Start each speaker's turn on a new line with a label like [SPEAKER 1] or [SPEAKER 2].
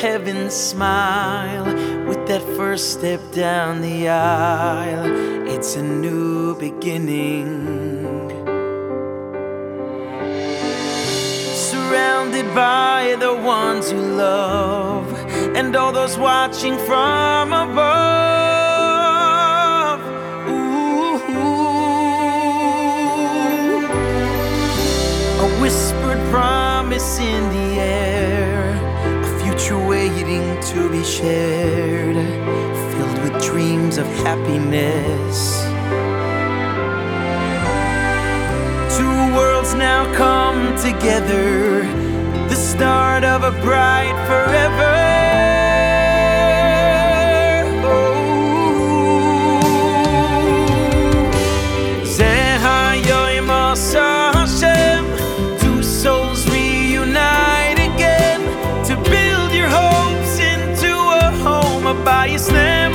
[SPEAKER 1] heaven smile with that first step down the aisle. It's a new beginning. Surrounded by the ones you love and all those watching from above. Ooh. A whispered promise in the air, waiting to be shared, filled with dreams of happiness. Two worlds now come together, the start of a bright forever. istnieje